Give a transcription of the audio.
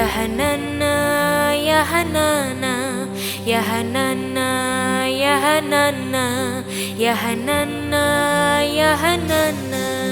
hanana ya hanana ya hanana ya hanana ya hanana ya hanana ya hanana